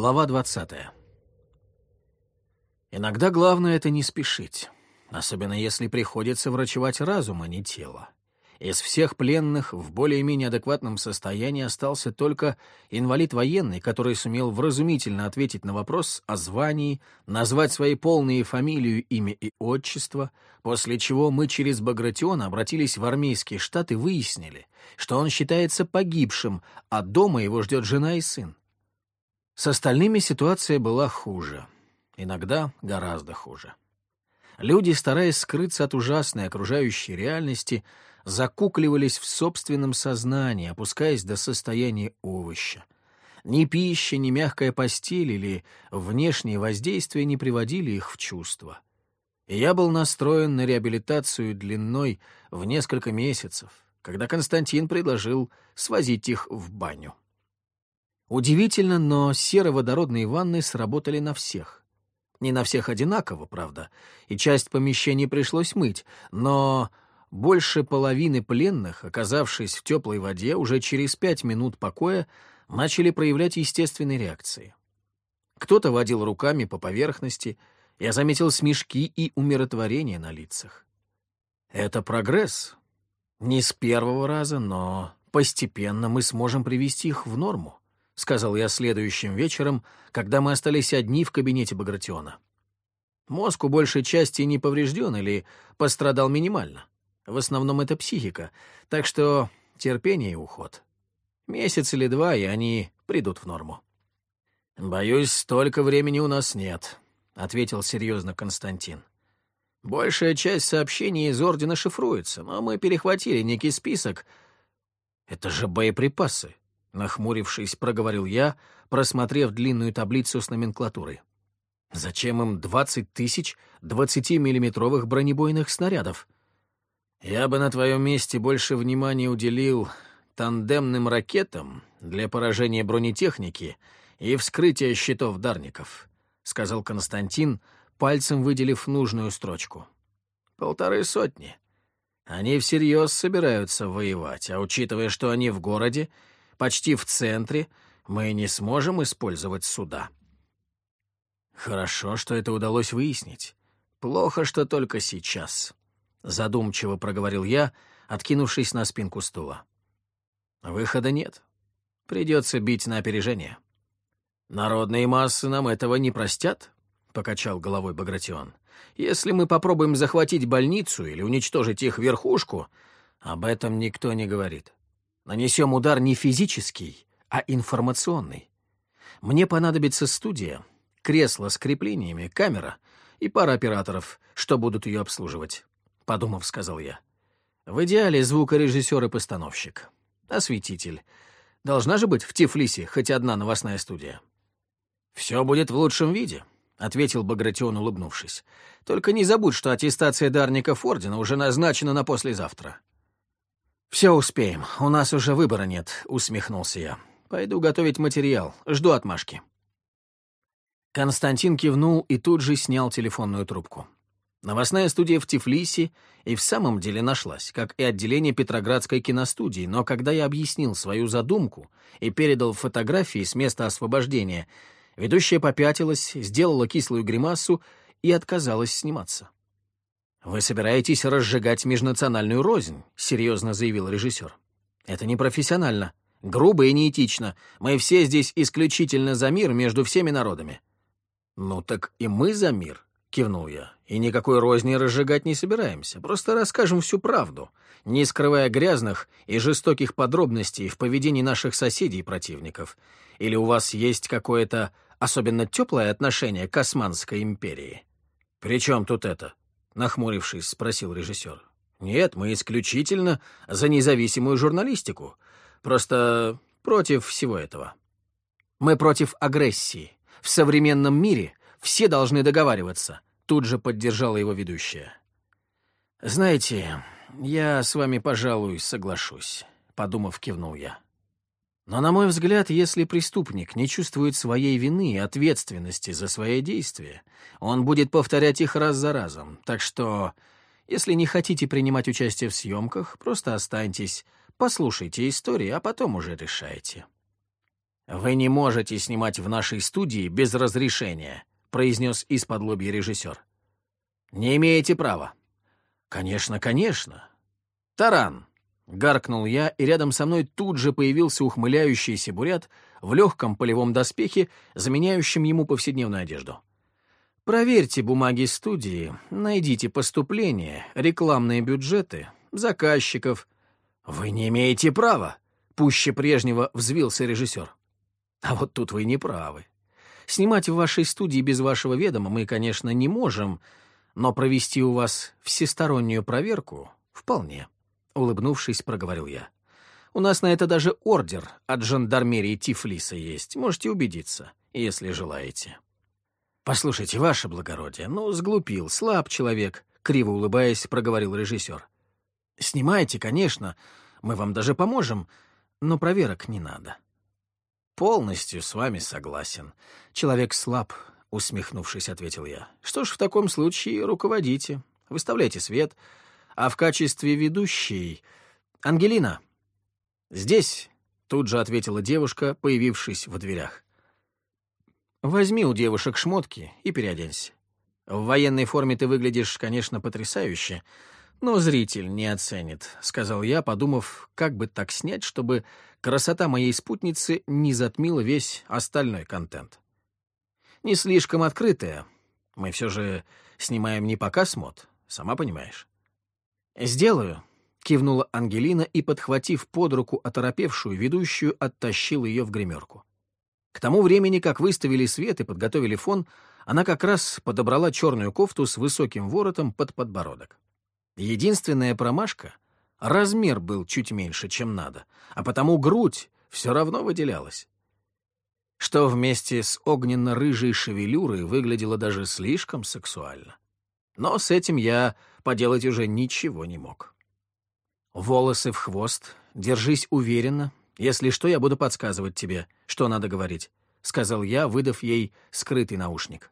Глава 20. Иногда главное — это не спешить, особенно если приходится врачевать разум, а не тело. Из всех пленных в более-менее адекватном состоянии остался только инвалид военный, который сумел вразумительно ответить на вопрос о звании, назвать свои полные фамилию, имя и отчество, после чего мы через Багратиона обратились в армейский штат и выяснили, что он считается погибшим, а дома его ждет жена и сын. С остальными ситуация была хуже. Иногда гораздо хуже. Люди, стараясь скрыться от ужасной окружающей реальности, закукливались в собственном сознании, опускаясь до состояния овоща. Ни пища, ни мягкая постель или внешние воздействия не приводили их в чувство. Я был настроен на реабилитацию длиной в несколько месяцев, когда Константин предложил свозить их в баню. Удивительно, но сероводородные ванны сработали на всех. Не на всех одинаково, правда, и часть помещений пришлось мыть, но больше половины пленных, оказавшись в теплой воде, уже через пять минут покоя начали проявлять естественные реакции. Кто-то водил руками по поверхности, я заметил смешки и умиротворение на лицах. Это прогресс. Не с первого раза, но постепенно мы сможем привести их в норму. — сказал я следующим вечером, когда мы остались одни в кабинете Багратиона. Мозг у большей части не поврежден или пострадал минимально. В основном это психика, так что терпение и уход. Месяц или два, и они придут в норму. «Боюсь, столько времени у нас нет», — ответил серьезно Константин. «Большая часть сообщений из Ордена шифруется, но мы перехватили некий список. Это же боеприпасы. Нахмурившись, проговорил я, просмотрев длинную таблицу с номенклатурой. «Зачем им двадцать тысяч двадцатимиллиметровых бронебойных снарядов?» «Я бы на твоем месте больше внимания уделил тандемным ракетам для поражения бронетехники и вскрытия щитов дарников», — сказал Константин, пальцем выделив нужную строчку. «Полторы сотни. Они всерьез собираются воевать, а учитывая, что они в городе, почти в центре, мы не сможем использовать суда. Хорошо, что это удалось выяснить. Плохо, что только сейчас. Задумчиво проговорил я, откинувшись на спинку стула. Выхода нет. Придется бить на опережение. Народные массы нам этого не простят, — покачал головой Багратион. Если мы попробуем захватить больницу или уничтожить их верхушку, об этом никто не говорит. Нанесем удар не физический, а информационный. Мне понадобится студия, кресло с креплениями, камера и пара операторов, что будут ее обслуживать. Подумав, сказал я. В идеале звукорежиссер и постановщик. Осветитель. Должна же быть в Тифлисе хоть одна новостная студия. «Все будет в лучшем виде», — ответил Багратион, улыбнувшись. «Только не забудь, что аттестация дарников Ордена уже назначена на послезавтра. «Все успеем, у нас уже выбора нет», — усмехнулся я. «Пойду готовить материал, жду отмашки». Константин кивнул и тут же снял телефонную трубку. Новостная студия в Тифлисе и в самом деле нашлась, как и отделение Петроградской киностудии, но когда я объяснил свою задумку и передал фотографии с места освобождения, ведущая попятилась, сделала кислую гримасу и отказалась сниматься. «Вы собираетесь разжигать межнациональную рознь», — серьезно заявил режиссер. «Это непрофессионально, грубо и неэтично. Мы все здесь исключительно за мир между всеми народами». «Ну так и мы за мир», — кивнул я. «И никакой розни разжигать не собираемся. Просто расскажем всю правду, не скрывая грязных и жестоких подробностей в поведении наших соседей и противников. Или у вас есть какое-то особенно теплое отношение к Османской империи?» «При чем тут это?» Нахмурившись, спросил режиссер. «Нет, мы исключительно за независимую журналистику. Просто против всего этого. Мы против агрессии. В современном мире все должны договариваться», — тут же поддержала его ведущая. «Знаете, я с вами, пожалуй, соглашусь», — подумав, кивнул я. Но, на мой взгляд, если преступник не чувствует своей вины и ответственности за свои действия, он будет повторять их раз за разом. Так что, если не хотите принимать участие в съемках, просто останьтесь, послушайте истории, а потом уже решайте. «Вы не можете снимать в нашей студии без разрешения», — произнес из-под лобья режиссер. «Не имеете права». «Конечно, конечно». «Таран!» — гаркнул я, и рядом со мной тут же появился ухмыляющийся бурят в легком полевом доспехе, заменяющем ему повседневную одежду. «Проверьте бумаги студии, найдите поступления, рекламные бюджеты, заказчиков». «Вы не имеете права!» — пуще прежнего взвился режиссер. А вот тут вы не правы. Снимать в вашей студии без вашего ведома мы, конечно, не можем, но провести у вас всестороннюю проверку вполне, — улыбнувшись, проговорил я. У нас на это даже ордер от жандармерии Тифлиса есть, можете убедиться, если желаете. Послушайте, ваше благородие, ну, сглупил, слаб человек, — криво улыбаясь, проговорил режиссер. Снимайте, конечно, мы вам даже поможем, но проверок не надо. — «Полностью с вами согласен. Человек слаб», — усмехнувшись, ответил я. «Что ж, в таком случае руководите, выставляйте свет, а в качестве ведущей... Ангелина!» «Здесь», — тут же ответила девушка, появившись в дверях. «Возьми у девушек шмотки и переоденься. В военной форме ты выглядишь, конечно, потрясающе, но зритель не оценит», — сказал я, подумав, как бы так снять, чтобы красота моей спутницы не затмила весь остальной контент. Не слишком открытая. Мы все же снимаем не показ мод, сама понимаешь. «Сделаю», — кивнула Ангелина и, подхватив под руку оторопевшую ведущую, оттащила ее в гримерку. К тому времени, как выставили свет и подготовили фон, она как раз подобрала черную кофту с высоким воротом под подбородок. Единственная промашка — размер был чуть меньше, чем надо, а потому грудь все равно выделялась. Что вместе с огненно-рыжей шевелюрой выглядело даже слишком сексуально. Но с этим я поделать уже ничего не мог. Волосы в хвост, держись уверенно. Если что, я буду подсказывать тебе, что надо говорить, — сказал я, выдав ей скрытый наушник.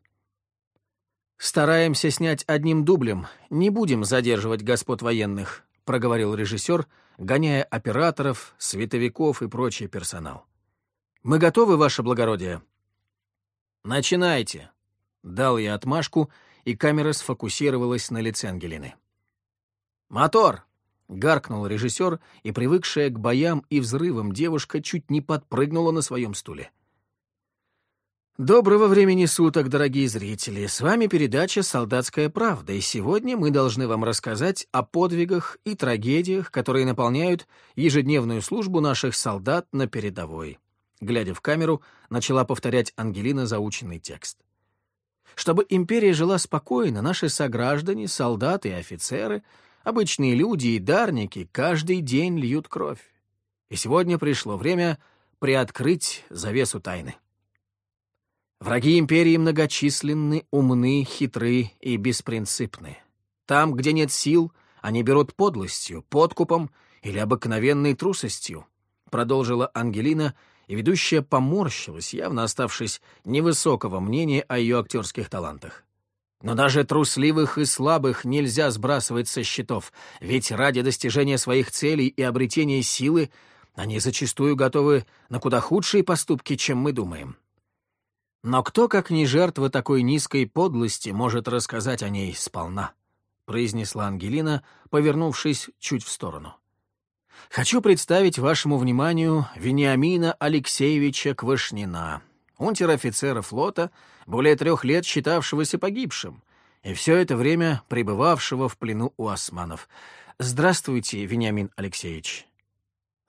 «Стараемся снять одним дублем, не будем задерживать господ военных», — проговорил режиссер, гоняя операторов, световиков и прочий персонал. «Мы готовы, ваше благородие?» «Начинайте», — дал я отмашку, и камера сфокусировалась на лице Ангелины. «Мотор!» — гаркнул режиссер, и привыкшая к боям и взрывам девушка чуть не подпрыгнула на своем стуле. Доброго времени суток, дорогие зрители! С вами передача «Солдатская правда», и сегодня мы должны вам рассказать о подвигах и трагедиях, которые наполняют ежедневную службу наших солдат на передовой. Глядя в камеру, начала повторять Ангелина заученный текст. Чтобы империя жила спокойно, наши сограждане, солдаты и офицеры, обычные люди и дарники каждый день льют кровь. И сегодня пришло время приоткрыть завесу тайны. Враги империи многочисленны, умны, хитры и беспринципны. Там, где нет сил, они берут подлостью, подкупом или обыкновенной трусостью, продолжила Ангелина, и ведущая поморщилась, явно оставшись невысокого мнения о ее актерских талантах. Но даже трусливых и слабых нельзя сбрасывать со счетов, ведь ради достижения своих целей и обретения силы они зачастую готовы на куда худшие поступки, чем мы думаем. Но кто, как не жертва такой низкой подлости, может рассказать о ней сполна? произнесла Ангелина, повернувшись чуть в сторону. Хочу представить вашему вниманию Вениамина Алексеевича Квашнина, унтер-офицера флота, более трех лет считавшегося погибшим, и все это время пребывавшего в плену у османов. Здравствуйте, Вениамин Алексеевич.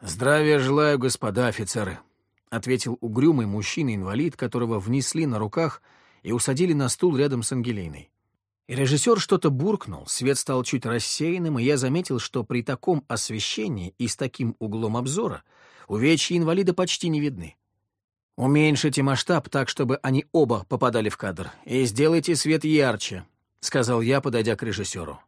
Здравия желаю, господа офицеры, — ответил угрюмый мужчина-инвалид, которого внесли на руках и усадили на стул рядом с Ангелиной. И режиссер что-то буркнул, свет стал чуть рассеянным, и я заметил, что при таком освещении и с таким углом обзора увечья инвалида почти не видны. «Уменьшите масштаб так, чтобы они оба попадали в кадр, и сделайте свет ярче», — сказал я, подойдя к режиссеру.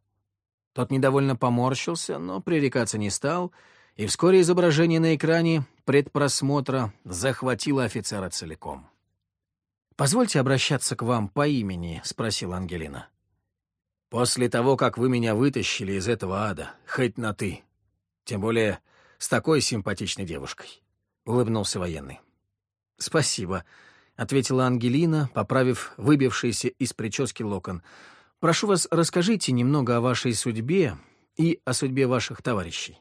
Тот недовольно поморщился, но пререкаться не стал — и вскоре изображение на экране предпросмотра захватило офицера целиком. «Позвольте обращаться к вам по имени», — спросила Ангелина. «После того, как вы меня вытащили из этого ада, хоть на «ты», тем более с такой симпатичной девушкой», — улыбнулся военный. «Спасибо», — ответила Ангелина, поправив выбившийся из прически локон. «Прошу вас, расскажите немного о вашей судьбе и о судьбе ваших товарищей».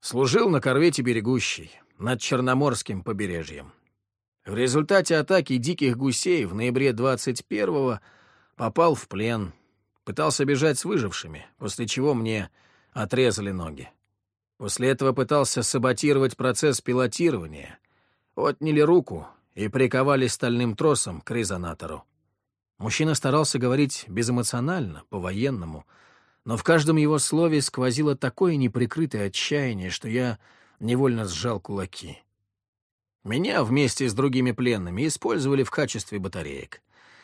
Служил на корвете «Берегущий» над Черноморским побережьем. В результате атаки диких гусей в ноябре 21-го попал в плен, пытался бежать с выжившими, после чего мне отрезали ноги. После этого пытался саботировать процесс пилотирования, отняли руку и приковали стальным тросом к резонатору. Мужчина старался говорить безэмоционально, по-военному, но в каждом его слове сквозило такое неприкрытое отчаяние, что я невольно сжал кулаки. Меня вместе с другими пленными использовали в качестве батареек.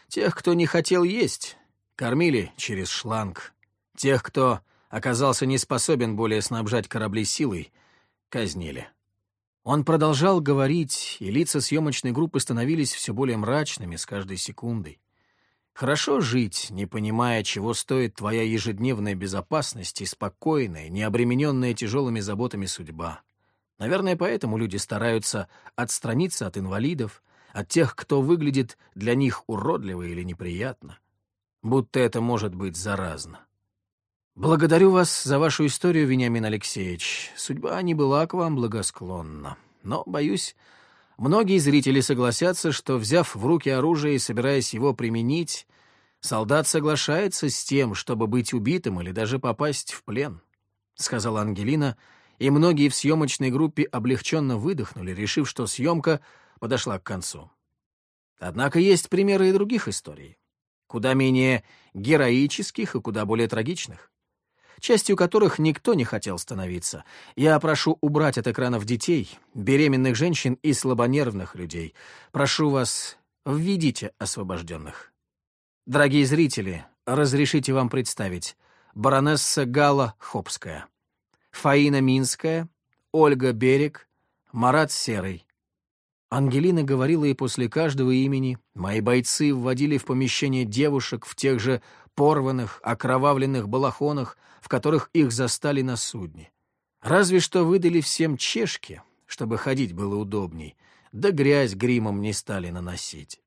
Тех, кто не хотел есть, кормили через шланг. Тех, кто оказался не способен более снабжать корабли силой, казнили. Он продолжал говорить, и лица съемочной группы становились все более мрачными с каждой секундой. Хорошо жить, не понимая, чего стоит твоя ежедневная безопасность и спокойная, не обремененная тяжелыми заботами судьба. Наверное, поэтому люди стараются отстраниться от инвалидов, от тех, кто выглядит для них уродливо или неприятно. Будто это может быть заразно. Благодарю вас за вашу историю, Вениамин Алексеевич. Судьба не была к вам благосклонна. Но, боюсь, многие зрители согласятся, что, взяв в руки оружие и собираясь его применить, солдат соглашается с тем, чтобы быть убитым или даже попасть в плен, — сказала Ангелина, — и многие в съемочной группе облегченно выдохнули, решив, что съемка подошла к концу. Однако есть примеры и других историй, куда менее героических и куда более трагичных, частью которых никто не хотел становиться. Я прошу убрать от экранов детей, беременных женщин и слабонервных людей. Прошу вас, введите освобожденных. Дорогие зрители, разрешите вам представить баронесса Гала Хопская. Фаина Минская, Ольга Берег, Марат Серый. Ангелина говорила и после каждого имени мои бойцы вводили в помещение девушек в тех же порванных, окровавленных балахонах, в которых их застали на судне. Разве что выдали всем чешки, чтобы ходить было удобней, да грязь гримом не стали наносить.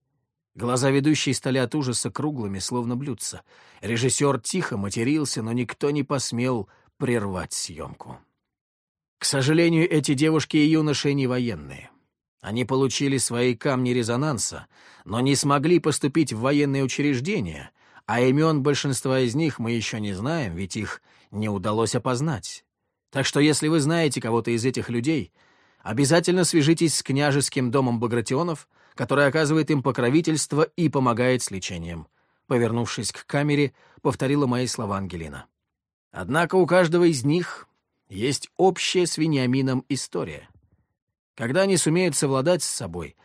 Глаза ведущей стали от ужаса круглыми, словно блюдца. Режиссер тихо матерился, но никто не посмел прервать съемку. К сожалению, эти девушки и юноши не военные. Они получили свои камни резонанса, но не смогли поступить в военные учреждения, а имен большинства из них мы еще не знаем, ведь их не удалось опознать. Так что если вы знаете кого-то из этих людей, обязательно свяжитесь с княжеским домом Багратионов, который оказывает им покровительство и помогает с лечением. Повернувшись к камере, повторила мои слова Ангелина. Однако у каждого из них есть общая с Вениамином история. Когда они сумеют совладать с собой,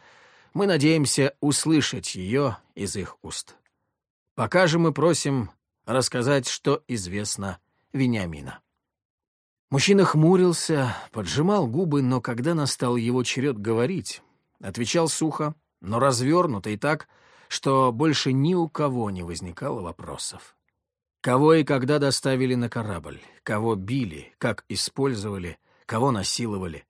мы надеемся услышать ее из их уст. Пока же мы просим рассказать, что известно Вениамина. Мужчина хмурился, поджимал губы, но когда настал его черед говорить, отвечал сухо, но развернуто и так, что больше ни у кого не возникало вопросов. Кого и когда доставили на корабль, кого били, как использовали, кого насиловали.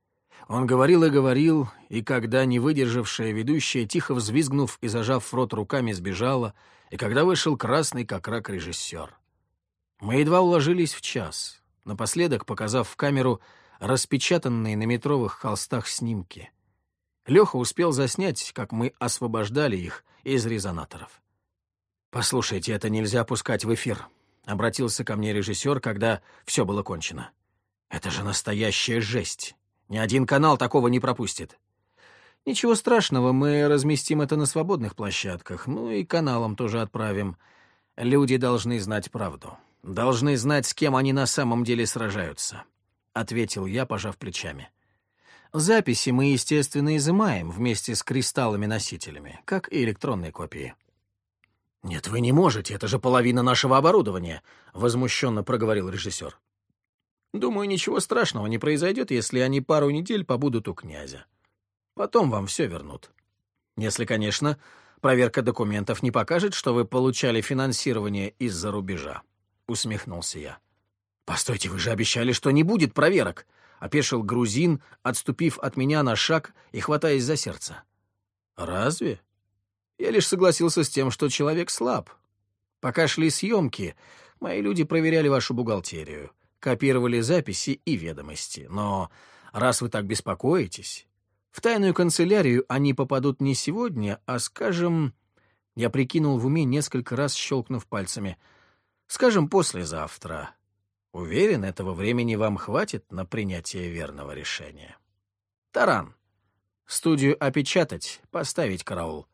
Он говорил и говорил, и когда не выдержавшая ведущая, тихо взвизгнув и зажав рот руками, сбежала, и когда вышел красный, как рак, режиссер. Мы едва уложились в час, напоследок показав в камеру распечатанные на метровых холстах снимки. Леха успел заснять, как мы освобождали их из резонаторов. «Послушайте, это нельзя опускать в эфир», — обратился ко мне режиссер, когда все было кончено. «Это же настоящая жесть. Ни один канал такого не пропустит». «Ничего страшного, мы разместим это на свободных площадках, ну и каналам тоже отправим. Люди должны знать правду. Должны знать, с кем они на самом деле сражаются», — ответил я, пожав плечами. «Записи мы, естественно, изымаем вместе с кристаллами-носителями, как и электронные копии». «Нет, вы не можете, это же половина нашего оборудования», — возмущенно проговорил режиссер. «Думаю, ничего страшного не произойдет, если они пару недель побудут у князя. Потом вам все вернут. Если, конечно, проверка документов не покажет, что вы получали финансирование из-за рубежа», — усмехнулся я. «Постойте, вы же обещали, что не будет проверок», — опешил грузин, отступив от меня на шаг и хватаясь за сердце. Разве? Я лишь согласился с тем, что человек слаб. Пока шли съемки, мои люди проверяли вашу бухгалтерию, копировали записи и ведомости. Но раз вы так беспокоитесь, в тайную канцелярию они попадут не сегодня, а, скажем... Я прикинул в уме, несколько раз щелкнув пальцами. Скажем, послезавтра. Уверен, этого времени вам хватит на принятие верного решения. Таран. Студию опечатать, поставить караул.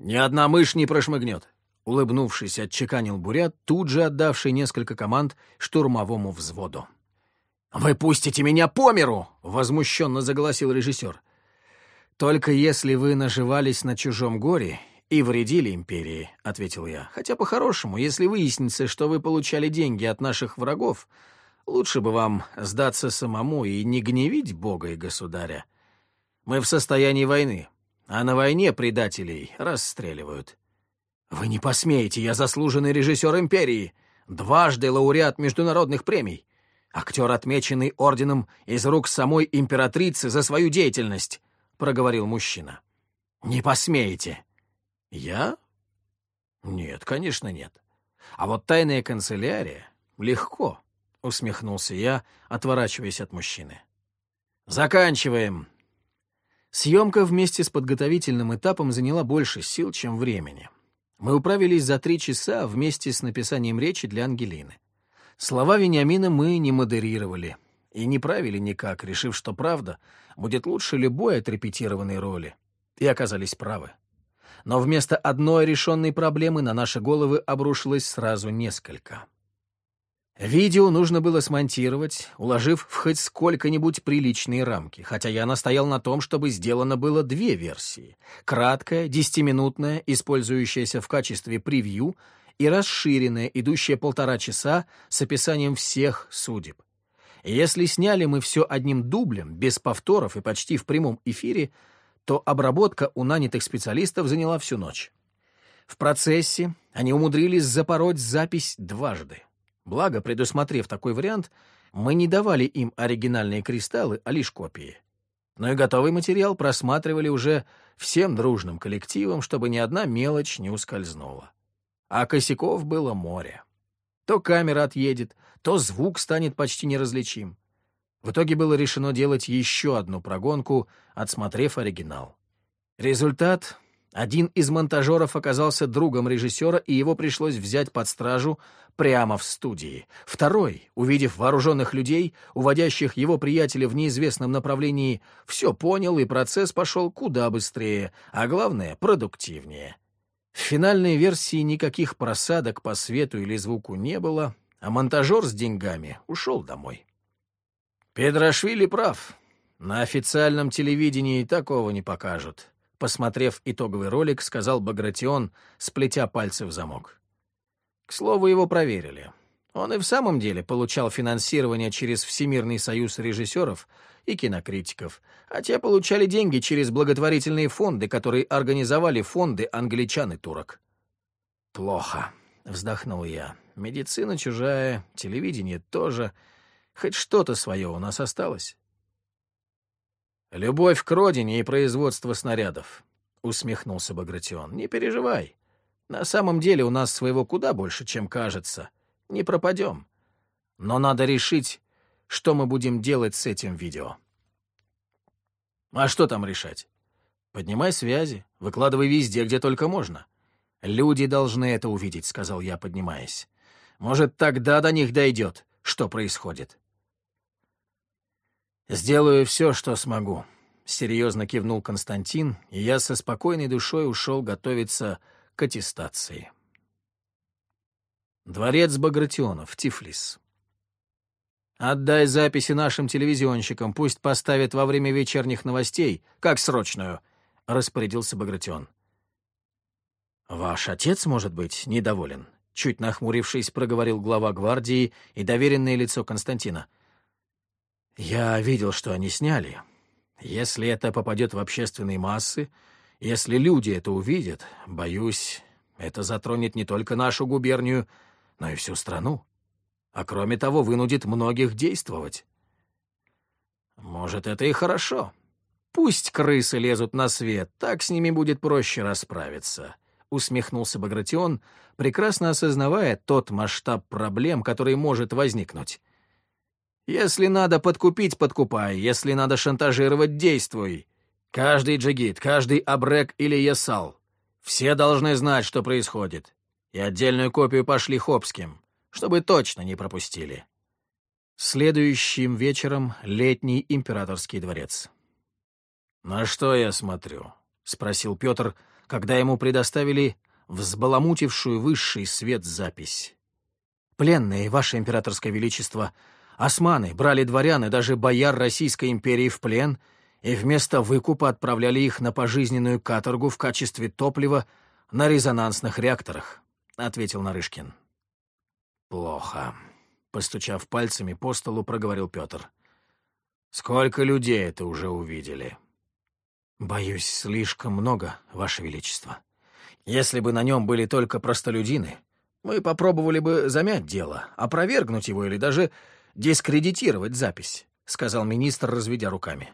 Ни одна мышь не прошмыгнет. Улыбнувшись, отчеканил Бурят, тут же отдавший несколько команд штурмовому взводу. «Вы пустите меня по миру!» — возмущенно заголосил режиссер. «Только если вы наживались на чужом горе и вредили империи», — ответил я. «Хотя по-хорошему, если выяснится, что вы получали деньги от наших врагов, лучше бы вам сдаться самому и не гневить Бога и Государя. Мы в состоянии войны, а на войне предателей расстреливают». «Вы не посмеете, я заслуженный режиссер империи, дважды лауреат международных премий, актер, отмеченный орденом из рук самой императрицы за свою деятельность», — проговорил мужчина. «Не посмеете». «Я? Нет, конечно, нет. А вот тайная канцелярия легко», — усмехнулся я, отворачиваясь от мужчины. «Заканчиваем». Съемка вместе с подготовительным этапом заняла больше сил, чем времени. Мы управились за три часа вместе с написанием речи для Ангелины. Слова Вениамина мы не модерировали и не правили никак, решив, что правда будет лучше любой отрепетированной роли. И оказались правы. Но вместо одной решенной проблемы на наши головы обрушилось сразу несколько. Видео нужно было смонтировать, уложив в хоть сколько-нибудь приличные рамки, хотя я настоял на том, чтобы сделано было две версии. Краткая, десятиминутная, использующаяся в качестве превью, и расширенная, идущая полтора часа с описанием всех судеб. если сняли мы все одним дублем, без повторов и почти в прямом эфире, то обработка у нанятых специалистов заняла всю ночь. В процессе они умудрились запороть запись дважды. Благо, предусмотрев такой вариант, мы не давали им оригинальные кристаллы, а лишь копии. Но и готовый материал просматривали уже всем дружным коллективом, чтобы ни одна мелочь не ускользнула. А косяков было море. То камера отъедет, то звук станет почти неразличим. В итоге было решено делать еще одну прогонку, отсмотрев оригинал. Результат один из монтажеров оказался другом режиссера, и его пришлось взять под стражу прямо в студии. Второй, увидев вооруженных людей, уводящих его приятеля в неизвестном направлении, все понял, и процесс пошел куда быстрее, а главное — продуктивнее. В финальной версии никаких просадок по свету или звуку не было, а монтажер с деньгами ушел домой. Педрашвили прав. На официальном телевидении такого не покажут. Посмотрев итоговый ролик, сказал Багратион, сплетя пальцы в замок. К слову, его проверили. Он и в самом деле получал финансирование через Всемирный союз режиссеров и кинокритиков, а те получали деньги через благотворительные фонды, которые организовали фонды англичан и турок. «Плохо», — вздохнул я. «Медицина чужая, телевидение тоже. Хоть что-то свое у нас осталось». «Любовь к родине и производство снарядов», — усмехнулся Багратион. «Не переживай. На самом деле у нас своего куда больше, чем кажется. Не пропадем. Но надо решить, что мы будем делать с этим видео». «А что там решать? Поднимай связи, выкладывай везде, где только можно. Люди должны это увидеть», — сказал я, поднимаясь. «Может, тогда до них дойдет, что происходит». «Сделаю все, что смогу», — серьезно кивнул Константин, и я со спокойной душой ушел готовиться к аттестации. Дворец Багратионов, Тифлис. «Отдай записи нашим телевизионщикам, пусть поставят во время вечерних новостей, как срочную», — распорядился Багратион. «Ваш отец, может быть, недоволен?» — чуть нахмурившись, проговорил глава гвардии и доверенное лицо Константина — я видел, что они сняли. Если это попадет в общественные массы, если люди это увидят, боюсь, это затронет не только нашу губернию, но и всю страну. А кроме того, вынудит многих действовать. Может, это и хорошо. Пусть крысы лезут на свет, так с ними будет проще расправиться», — усмехнулся Багратион, прекрасно осознавая тот масштаб проблем, который может возникнуть. «Если надо подкупить — подкупай, если надо шантажировать — действуй. Каждый джигит, каждый абрек или есал. Все должны знать, что происходит. И отдельную копию пошли Хопским, чтобы точно не пропустили». Следующим вечером летний императорский дворец. «На что я смотрю?» — спросил Петр, когда ему предоставили взбаламутившую высший свет запись. «Пленные, ваше императорское величество, османы брали дворян и даже бояр Российской империи в плен и вместо выкупа отправляли их на пожизненную каторгу в качестве топлива на резонансных реакторах», — ответил Нарышкин. «Плохо», — постучав пальцами по столу, проговорил Петр. «Сколько людей это уже увидели?» «Боюсь, слишком много, Ваше Величество. Если бы на нем были только простолюдины, мы попробовали бы замять дело, опровергнуть его или даже дискредитировать запись», — сказал министр, разведя руками.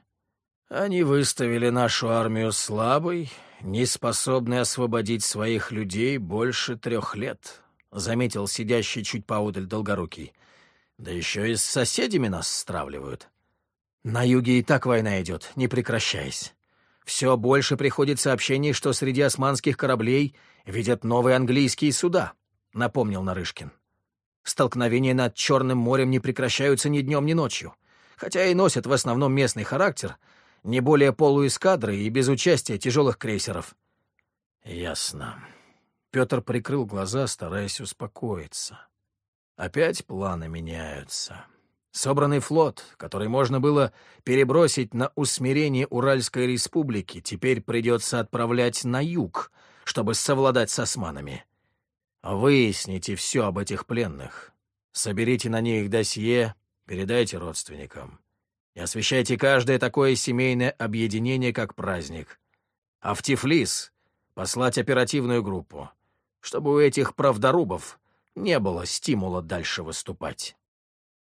«Они выставили нашу армию слабой, неспособной освободить своих людей больше трех лет», — заметил сидящий чуть поодаль Долгорукий. «Да еще и с соседями нас стравливают». «На юге и так война идет, не прекращаясь. Все больше приходит сообщений, что среди османских кораблей видят новые английские суда, — напомнил Нарышкин. Столкновения над Черным морем не прекращаются ни днем, ни ночью, хотя и носят в основном местный характер, не более полуэскадры и без участия тяжелых крейсеров. Ясно. Петр прикрыл глаза, стараясь успокоиться. Опять планы меняются. Собранный флот, который можно было перебросить на усмирение Уральской республики, теперь придется отправлять на юг, чтобы совладать с османами. Выясните все об этих пленных. Соберите на них досье, передайте родственникам. И освещайте каждое такое семейное объединение как праздник. А в Тифлис послать оперативную группу, чтобы у этих правдорубов не было стимула дальше выступать.